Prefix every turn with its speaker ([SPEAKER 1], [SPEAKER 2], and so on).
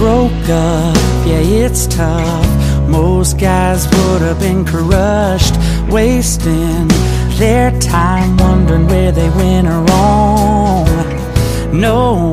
[SPEAKER 1] broke up, yeah, it's tough. Most guys would have been crushed, wasting their time wondering where they went wrong. No